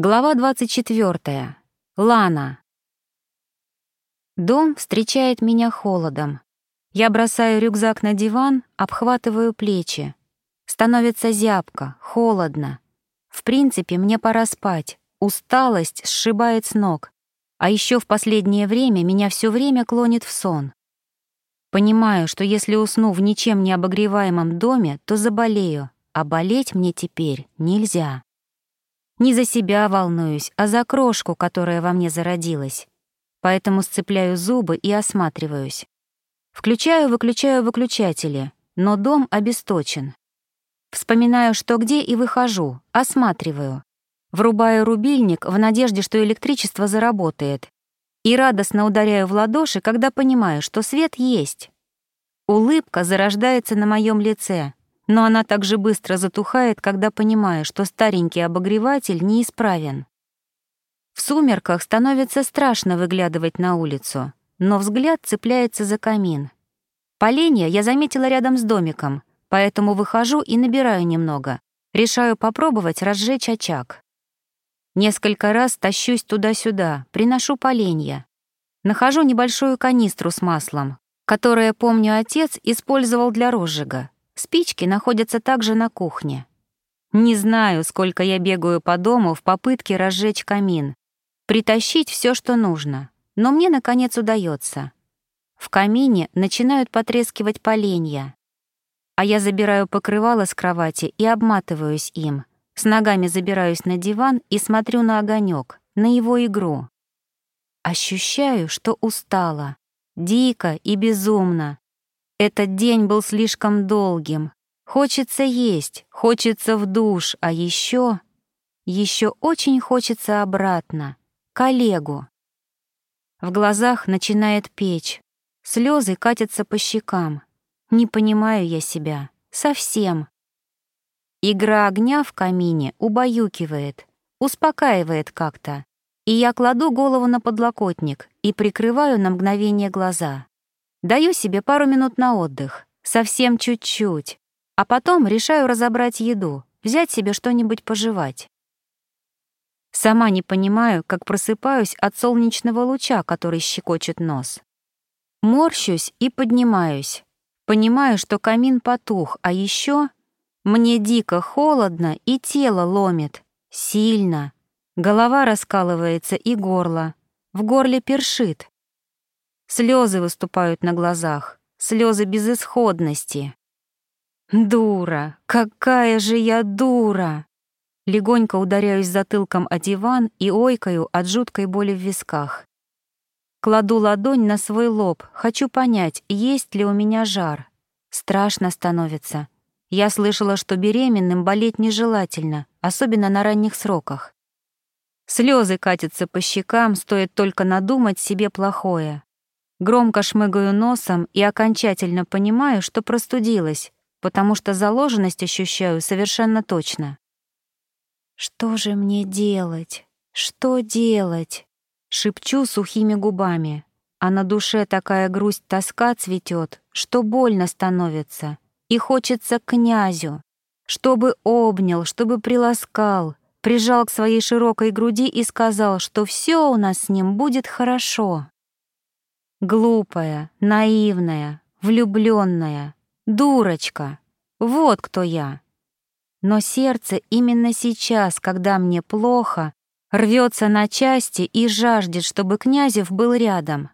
Глава 24. Лана. Дом встречает меня холодом. Я бросаю рюкзак на диван, обхватываю плечи. Становится зябко, холодно. В принципе, мне пора спать. Усталость сшибает с ног. А еще в последнее время меня все время клонит в сон. Понимаю, что если усну в ничем не обогреваемом доме, то заболею, а болеть мне теперь нельзя. Не за себя волнуюсь, а за крошку, которая во мне зародилась. Поэтому сцепляю зубы и осматриваюсь. Включаю-выключаю выключатели, но дом обесточен. Вспоминаю, что где, и выхожу, осматриваю. Врубаю рубильник в надежде, что электричество заработает. И радостно ударяю в ладоши, когда понимаю, что свет есть. Улыбка зарождается на моем лице но она также быстро затухает, когда понимаю, что старенький обогреватель неисправен. В сумерках становится страшно выглядывать на улицу, но взгляд цепляется за камин. Поленья я заметила рядом с домиком, поэтому выхожу и набираю немного. Решаю попробовать разжечь очаг. Несколько раз тащусь туда-сюда, приношу поленья. Нахожу небольшую канистру с маслом, которое, помню, отец использовал для розжига. Спички находятся также на кухне. Не знаю, сколько я бегаю по дому в попытке разжечь камин, притащить все, что нужно, но мне, наконец, удается. В камине начинают потрескивать поленья, а я забираю покрывало с кровати и обматываюсь им, с ногами забираюсь на диван и смотрю на огонек, на его игру. Ощущаю, что устала, дико и безумно, этот день был слишком долгим. Хочется есть, хочется в душ, а еще... Еще очень хочется обратно, коллегу. В глазах начинает печь, слезы катятся по щекам. Не понимаю я себя, совсем. Игра огня в камине убаюкивает, успокаивает как-то, и я кладу голову на подлокотник и прикрываю на мгновение глаза. Даю себе пару минут на отдых, совсем чуть-чуть, а потом решаю разобрать еду, взять себе что-нибудь пожевать. Сама не понимаю, как просыпаюсь от солнечного луча, который щекочет нос. Морщусь и поднимаюсь. Понимаю, что камин потух, а еще мне дико холодно и тело ломит. Сильно. Голова раскалывается и горло. В горле першит. Слезы выступают на глазах, слезы безысходности. Дура, какая же я дура! Легонько ударяюсь затылком о диван и ойкаю от жуткой боли в висках. Кладу ладонь на свой лоб, хочу понять, есть ли у меня жар. Страшно становится. Я слышала, что беременным болеть нежелательно, особенно на ранних сроках. Слезы катятся по щекам, стоит только надумать себе плохое. Громко шмыгаю носом и окончательно понимаю, что простудилась, потому что заложенность ощущаю совершенно точно. «Что же мне делать? Что делать?» Шепчу сухими губами, а на душе такая грусть-тоска цветет, что больно становится, и хочется князю, чтобы обнял, чтобы приласкал, прижал к своей широкой груди и сказал, что все у нас с ним будет хорошо. Глупая, наивная, влюбленная, дурочка. Вот кто я. Но сердце именно сейчас, когда мне плохо, рвется на части и жаждет, чтобы Князев был рядом.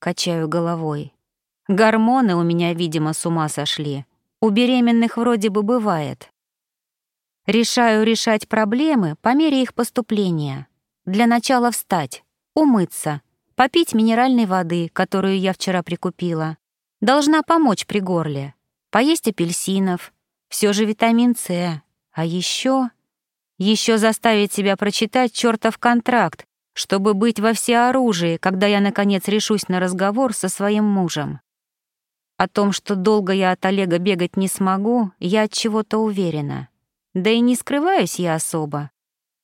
Качаю головой. Гормоны у меня, видимо, с ума сошли. У беременных вроде бы бывает. Решаю решать проблемы по мере их поступления. Для начала встать, умыться, попить минеральной воды, которую я вчера прикупила. Должна помочь при горле. Поесть апельсинов. Все же витамин С. А еще... Еще заставить себя прочитать чертов контракт, чтобы быть во всеоружии, когда я, наконец, решусь на разговор со своим мужем. О том, что долго я от Олега бегать не смогу, я от чего-то уверена. Да и не скрываюсь я особо.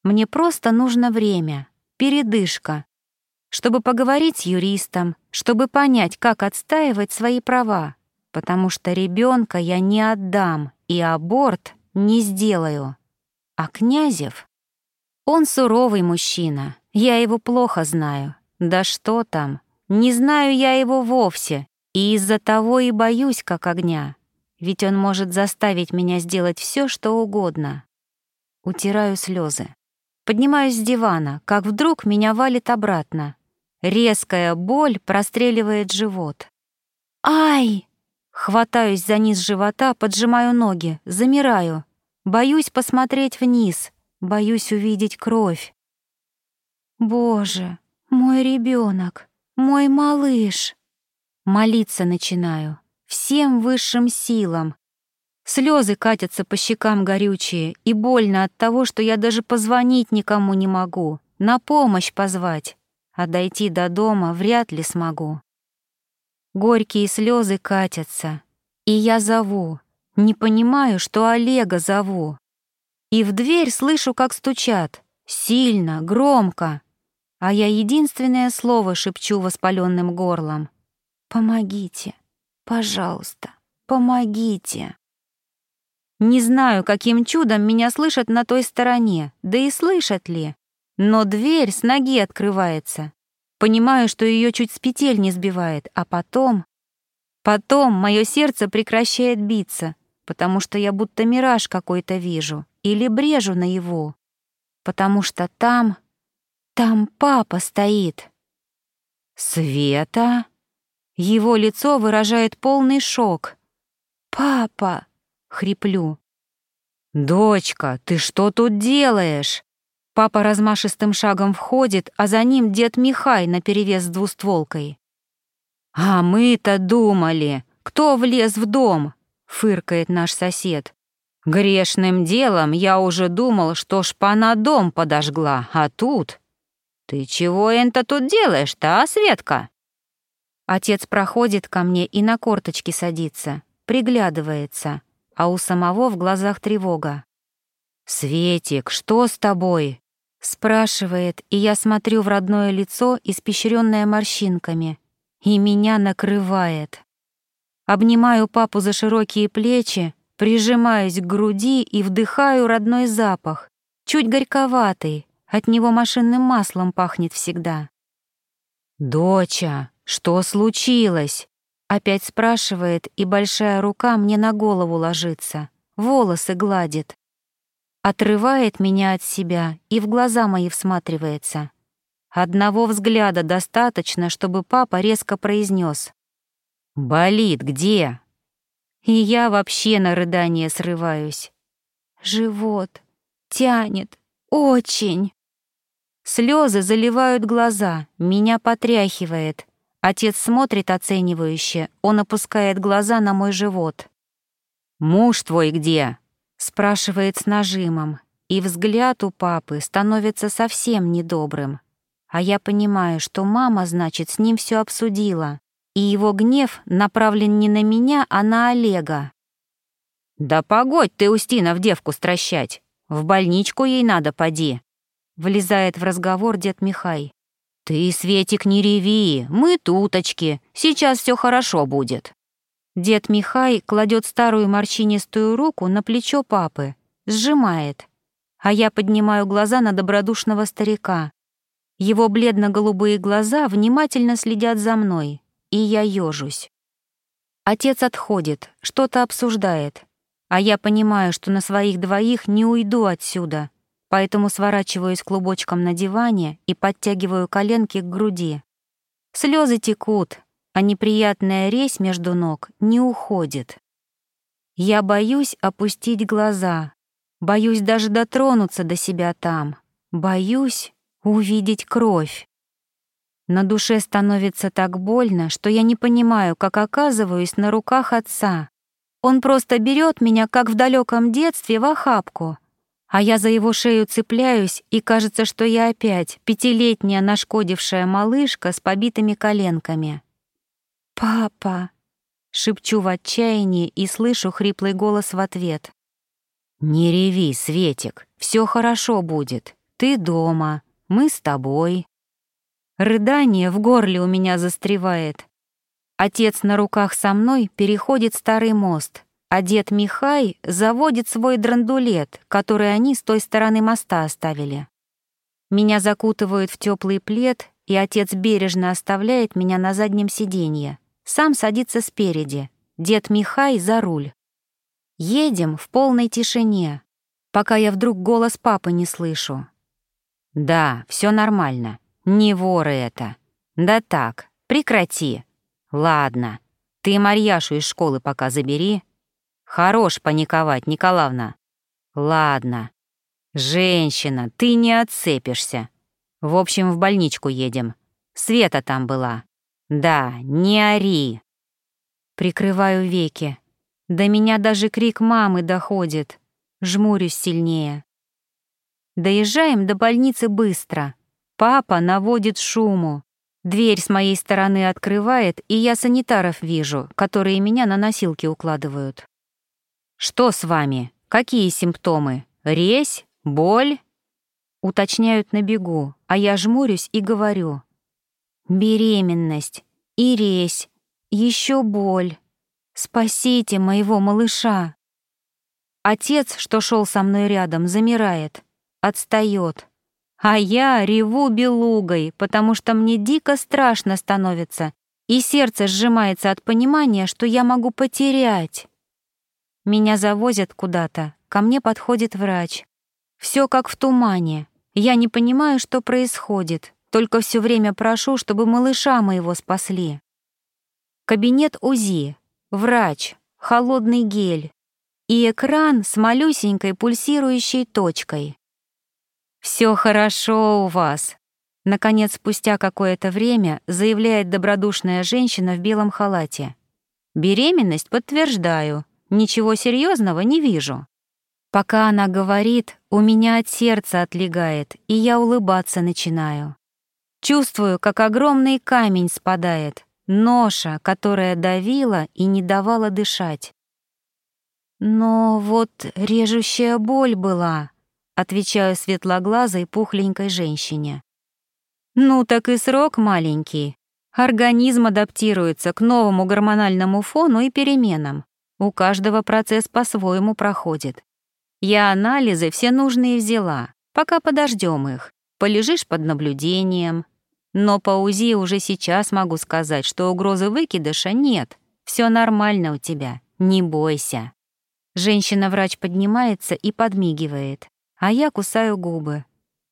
Мне просто нужно время, передышка, чтобы поговорить с юристом, чтобы понять, как отстаивать свои права, потому что ребенка я не отдам и аборт не сделаю. А Князев? Он суровый мужчина, я его плохо знаю. Да что там, не знаю я его вовсе, и из-за того и боюсь, как огня. Ведь он может заставить меня сделать все, что угодно. Утираю слезы. Поднимаюсь с дивана, как вдруг меня валит обратно. Резкая боль простреливает живот. «Ай!» Хватаюсь за низ живота, поджимаю ноги, замираю. Боюсь посмотреть вниз, боюсь увидеть кровь. Боже, мой ребенок, мой малыш. Молиться начинаю, всем высшим силам. Слезы катятся по щекам горючие, и больно от того, что я даже позвонить никому не могу, на помощь позвать, а дойти до дома вряд ли смогу. Горькие слезы катятся, и я зову, не понимаю, что Олега зову. И в дверь слышу, как стучат, сильно, громко, а я единственное слово шепчу воспаленным горлом. «Помогите, пожалуйста, помогите». Не знаю, каким чудом меня слышат на той стороне, да и слышат ли. Но дверь с ноги открывается. Понимаю, что ее чуть с петель не сбивает, а потом... Потом мое сердце прекращает биться, потому что я будто мираж какой-то вижу или брежу на его. Потому что там... Там папа стоит. «Света?» Его лицо выражает полный шок. «Папа!» — хриплю. «Дочка, ты что тут делаешь?» Папа размашистым шагом входит, а за ним дед Михай наперевес с двустволкой. «А мы-то думали, кто влез в дом?» — фыркает наш сосед. «Грешным делом я уже думал, что шпана дом подожгла, а тут...» «Ты чего это тут делаешь-то, а, Светка?» Отец проходит ко мне и на корточки садится, приглядывается, а у самого в глазах тревога. «Светик, что с тобой?» Спрашивает, и я смотрю в родное лицо, испещренное морщинками, и меня накрывает. Обнимаю папу за широкие плечи, прижимаюсь к груди и вдыхаю родной запах, чуть горьковатый, от него машинным маслом пахнет всегда. «Доча, что случилось?» Опять спрашивает, и большая рука мне на голову ложится, волосы гладит. Отрывает меня от себя и в глаза мои всматривается. Одного взгляда достаточно, чтобы папа резко произнес: «Болит где?» И я вообще на рыдание срываюсь. Живот тянет очень. Слезы заливают глаза, меня потряхивает. Отец смотрит оценивающе, он опускает глаза на мой живот. «Муж твой где?» — спрашивает с нажимом, и взгляд у папы становится совсем недобрым. А я понимаю, что мама, значит, с ним все обсудила, и его гнев направлен не на меня, а на Олега. «Да погодь ты, Устина, в девку стращать! В больничку ей надо, поди!» Влезает в разговор дед Михай. «Ты, Светик, не реви, мы туточки, сейчас все хорошо будет». Дед Михай кладет старую морщинистую руку на плечо папы, сжимает, а я поднимаю глаза на добродушного старика. Его бледно-голубые глаза внимательно следят за мной, и я ёжусь. Отец отходит, что-то обсуждает, а я понимаю, что на своих двоих не уйду отсюда, поэтому сворачиваюсь клубочком на диване и подтягиваю коленки к груди. Слезы текут, а неприятная резь между ног не уходит. Я боюсь опустить глаза, боюсь даже дотронуться до себя там, боюсь увидеть кровь. На душе становится так больно, что я не понимаю, как оказываюсь на руках отца. Он просто берет меня, как в далеком детстве, в охапку — а я за его шею цепляюсь, и кажется, что я опять пятилетняя нашкодившая малышка с побитыми коленками. «Папа!» — шепчу в отчаянии и слышу хриплый голос в ответ. «Не реви, Светик, все хорошо будет. Ты дома, мы с тобой». Рыдание в горле у меня застревает. Отец на руках со мной переходит старый мост, а дед Михай заводит свой драндулет, который они с той стороны моста оставили. Меня закутывают в теплый плед, и отец бережно оставляет меня на заднем сиденье. Сам садится спереди, дед Михай за руль. Едем в полной тишине, пока я вдруг голос папы не слышу. «Да, все нормально. Не воры это. Да так, прекрати. Ладно, ты Марьяшу из школы пока забери. Хорош паниковать, Николаевна. Ладно. Женщина, ты не отцепишься. В общем, в больничку едем. Света там была. Да, не ори. Прикрываю веки. До меня даже крик мамы доходит. Жмурюсь сильнее. Доезжаем до больницы быстро. Папа наводит шуму. Дверь с моей стороны открывает, и я санитаров вижу, которые меня на носилки укладывают. «Что с вами? Какие симптомы? Резь? Боль?» Уточняют на бегу, а я жмурюсь и говорю. «Беременность. И резь. Еще боль. Спасите моего малыша!» Отец, что шел со мной рядом, замирает отстает. А я реву белугой, потому что мне дико страшно становится, и сердце сжимается от понимания, что я могу потерять. Меня завозят куда-то, ко мне подходит врач. Все как в тумане. Я не понимаю, что происходит, только все время прошу, чтобы малыша моего спасли. Кабинет УЗИ, врач, холодный гель и экран с малюсенькой пульсирующей точкой. Все хорошо у вас», — наконец, спустя какое-то время, заявляет добродушная женщина в белом халате. «Беременность подтверждаю, ничего серьезного не вижу». Пока она говорит, у меня от сердца отлегает, и я улыбаться начинаю. Чувствую, как огромный камень спадает, ноша, которая давила и не давала дышать. Но вот режущая боль была, отвечаю светлоглазой пухленькой женщине. Ну так и срок маленький. Организм адаптируется к новому гормональному фону и переменам. У каждого процесс по-своему проходит. Я анализы все нужные взяла, пока подождем их. Полежишь под наблюдением. Но по УЗИ уже сейчас могу сказать, что угрозы выкидыша нет. Все нормально у тебя, не бойся. Женщина-врач поднимается и подмигивает а я кусаю губы.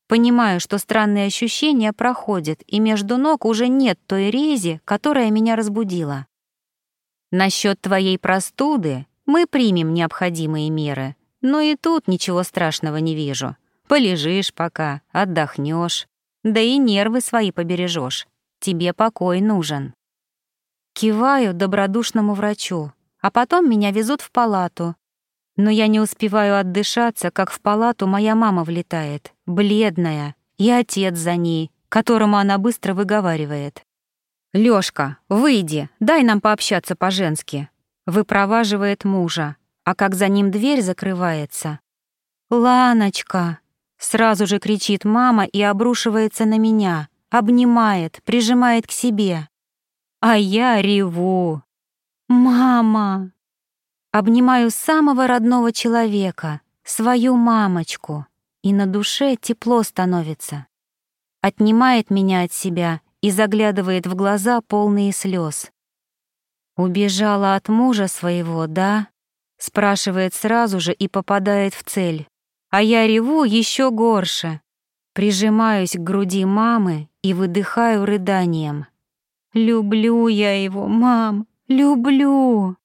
Понимаю, что странные ощущения проходят, и между ног уже нет той рези, которая меня разбудила. Насчет твоей простуды мы примем необходимые меры, но и тут ничего страшного не вижу. Полежишь пока, отдохнешь, да и нервы свои побережешь. Тебе покой нужен. Киваю добродушному врачу, а потом меня везут в палату, но я не успеваю отдышаться, как в палату моя мама влетает, бледная, и отец за ней, которому она быстро выговаривает. «Лёшка, выйди, дай нам пообщаться по-женски», выпроваживает мужа, а как за ним дверь закрывается. «Ланочка!» Сразу же кричит мама и обрушивается на меня, обнимает, прижимает к себе. А я реву. «Мама!» Обнимаю самого родного человека, свою мамочку, и на душе тепло становится. Отнимает меня от себя и заглядывает в глаза полные слез. «Убежала от мужа своего, да?» Спрашивает сразу же и попадает в цель. А я реву еще горше. Прижимаюсь к груди мамы и выдыхаю рыданием. «Люблю я его, мам, люблю!»